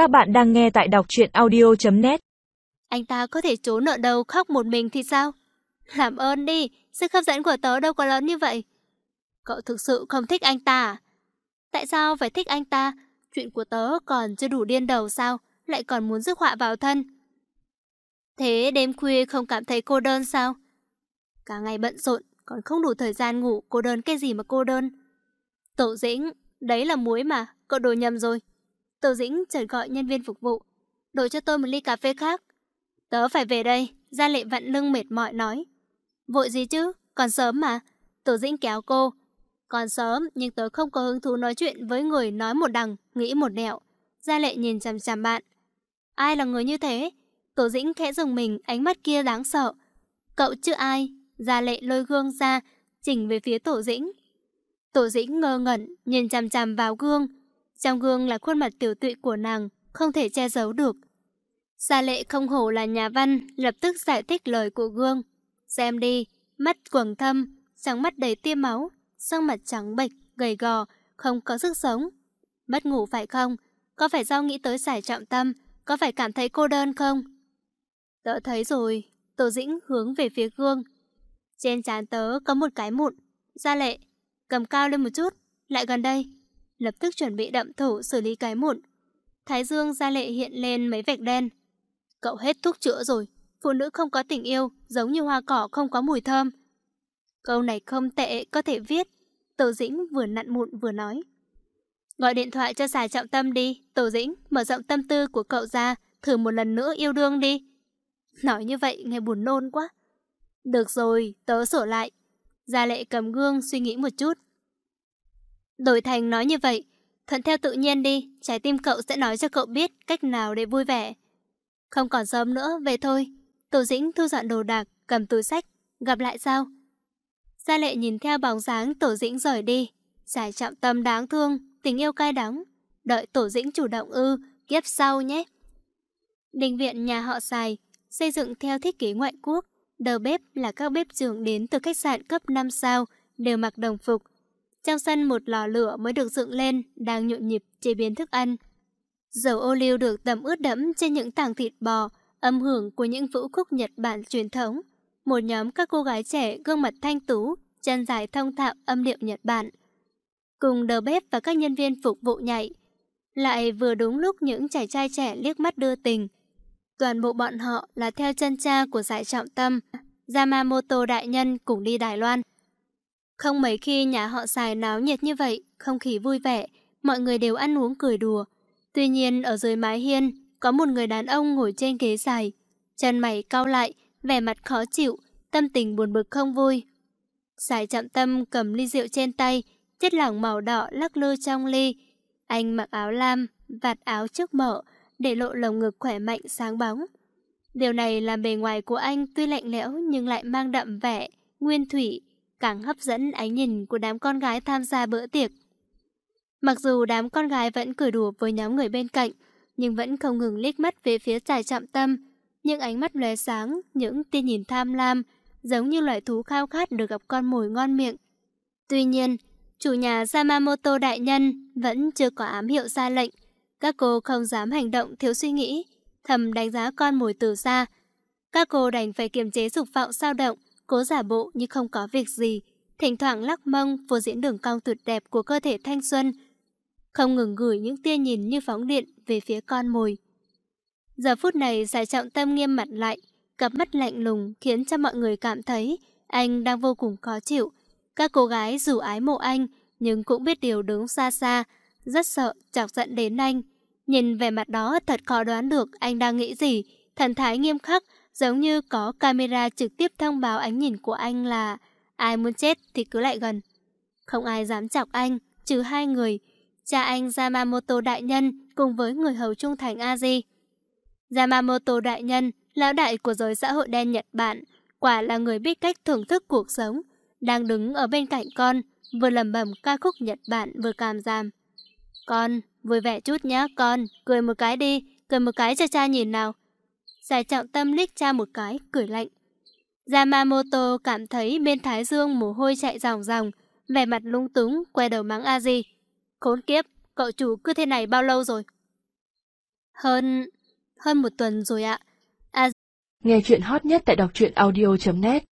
Các bạn đang nghe tại đọc truyện audio.net Anh ta có thể trốn ở đâu khóc một mình thì sao? Làm ơn đi, sức hấp dẫn của tớ đâu có lớn như vậy. Cậu thực sự không thích anh ta à? Tại sao phải thích anh ta? Chuyện của tớ còn chưa đủ điên đầu sao? Lại còn muốn rước họa vào thân. Thế đêm khuya không cảm thấy cô đơn sao? Cả ngày bận rộn, còn không đủ thời gian ngủ, cô đơn cái gì mà cô đơn? Tổ dĩnh, đấy là muối mà, cậu đồ nhầm rồi. Tổ dĩnh chợt gọi nhân viên phục vụ. Đổi cho tôi một ly cà phê khác. Tớ phải về đây, Gia lệ vặn lưng mệt mỏi nói. Vội gì chứ, còn sớm mà. Tổ dĩnh kéo cô. Còn sớm, nhưng tớ không có hứng thú nói chuyện với người nói một đằng, nghĩ một nẻo. Gia lệ nhìn chằm chằm bạn. Ai là người như thế? Tổ dĩnh khẽ dùng mình, ánh mắt kia đáng sợ. Cậu chứ ai? Gia lệ lôi gương ra, chỉnh về phía tổ dĩnh. Tổ dĩnh ngơ ngẩn, nhìn chằm chằm vào gương. Trong gương là khuôn mặt tiểu tụy của nàng, không thể che giấu được. Gia lệ không hổ là nhà văn, lập tức giải thích lời của gương. Xem đi, mắt quầng thâm, trắng mắt đầy tia máu, sang mặt trắng bệch, gầy gò, không có sức sống. Mất ngủ phải không? Có phải do nghĩ tới giải trọng tâm? Có phải cảm thấy cô đơn không? Tớ thấy rồi, Tổ Dĩnh hướng về phía gương. Trên trán tớ có một cái mụn. Gia lệ, cầm cao lên một chút, lại gần đây. Lập tức chuẩn bị đậm thủ xử lý cái mụn. Thái dương ra lệ hiện lên mấy vạch đen. Cậu hết thuốc chữa rồi. Phụ nữ không có tình yêu, giống như hoa cỏ không có mùi thơm. Câu này không tệ, có thể viết. Tổ Dĩnh vừa nặn mụn vừa nói. Gọi điện thoại cho xài trọng tâm đi. Tổ Dĩnh, mở rộng tâm tư của cậu ra, thử một lần nữa yêu đương đi. Nói như vậy nghe buồn nôn quá. Được rồi, tớ sửa lại. Gia lệ cầm gương suy nghĩ một chút. Đổi thành nói như vậy, thuận theo tự nhiên đi, trái tim cậu sẽ nói cho cậu biết cách nào để vui vẻ. Không còn sớm nữa, về thôi. Tổ dĩnh thu dọn đồ đạc, cầm túi sách, gặp lại sau. Gia lệ nhìn theo bóng dáng tổ dĩnh rời đi. Giải trọng tâm đáng thương, tình yêu cay đắng. Đợi tổ dĩnh chủ động ư, kiếp sau nhé. Đình viện nhà họ xài, xây dựng theo thiết kế ngoại quốc. Đầu bếp là các bếp trưởng đến từ khách sạn cấp 5 sao, đều mặc đồng phục. Trong sân một lò lửa mới được dựng lên, đang nhộn nhịp chế biến thức ăn. Dầu ô liu được tẩm ướt đẫm trên những tảng thịt bò, âm hưởng của những vũ khúc Nhật Bản truyền thống. Một nhóm các cô gái trẻ gương mặt thanh tú, chân dài thông thạo âm điệu Nhật Bản. Cùng đầu bếp và các nhân viên phục vụ nhảy. Lại vừa đúng lúc những chàng trai trẻ liếc mắt đưa tình, Toàn bộ bọn họ là theo chân cha của giải trọng tâm, Yamamoto đại nhân cùng đi Đài Loan. Không mấy khi nhà họ xài náo nhiệt như vậy, không khí vui vẻ, mọi người đều ăn uống cười đùa. Tuy nhiên ở dưới mái hiên, có một người đàn ông ngồi trên ghế dài, chân mày cau lại, vẻ mặt khó chịu, tâm tình buồn bực không vui. Xài chậm tâm cầm ly rượu trên tay, chất lỏng màu đỏ lắc lư trong ly. Anh mặc áo lam, vạt áo trước mở, để lộ lồng ngực khỏe mạnh sáng bóng. Điều này làm bề ngoài của anh tuy lạnh lẽo nhưng lại mang đậm vẻ, nguyên thủy, càng hấp dẫn ánh nhìn của đám con gái tham gia bữa tiệc. Mặc dù đám con gái vẫn cười đùa với nhóm người bên cạnh, nhưng vẫn không ngừng liếc mắt về phía trải trọng tâm. Những ánh mắt lóe sáng, những tia nhìn tham lam, giống như loài thú khao khát được gặp con mồi ngon miệng. Tuy nhiên, chủ nhà Yamamoto đại nhân vẫn chưa có ám hiệu ra lệnh, các cô không dám hành động thiếu suy nghĩ, thầm đánh giá con mồi từ xa. Các cô đành phải kiềm chế dục vọng sao động, cố giả bộ như không có việc gì, thỉnh thoảng lắc mông vô diễn đường cong tuyệt đẹp của cơ thể thanh xuân, không ngừng gửi những tia nhìn như phóng điện về phía con mồi. Giờ phút này giải trọng tâm nghiêm mặt lại, cặp mắt lạnh lùng khiến cho mọi người cảm thấy anh đang vô cùng khó chịu. Các cô gái dù ái mộ anh, nhưng cũng biết điều đứng xa xa, rất sợ chọc giận đến anh. Nhìn vẻ mặt đó thật khó đoán được anh đang nghĩ gì, thần thái nghiêm khắc, giống như có camera trực tiếp thông báo ánh nhìn của anh là ai muốn chết thì cứ lại gần. Không ai dám chọc anh, trừ hai người, cha anh Yamamoto đại nhân cùng với người hầu trung thành Aji. Yamamoto đại nhân, lão đại của giới xã hội đen Nhật Bản, quả là người biết cách thưởng thức cuộc sống, đang đứng ở bên cạnh con, vừa lẩm bẩm ca khúc Nhật Bản vừa cảm giảm. Con, vui vẻ chút nhé con, cười một cái đi, cười một cái cho cha nhìn nào. Giải trọng tâm liếc cha một cái, cười lạnh. Yamamoto cảm thấy bên thái dương mồ hôi chạy ròng ròng, vẻ mặt lung túng, quay đầu mắng Aji. Khốn kiếp, cậu chủ cứ thế này bao lâu rồi? Hơn... hơn một tuần rồi ạ. À... Nghe chuyện hot nhất tại đọc truyện audio.net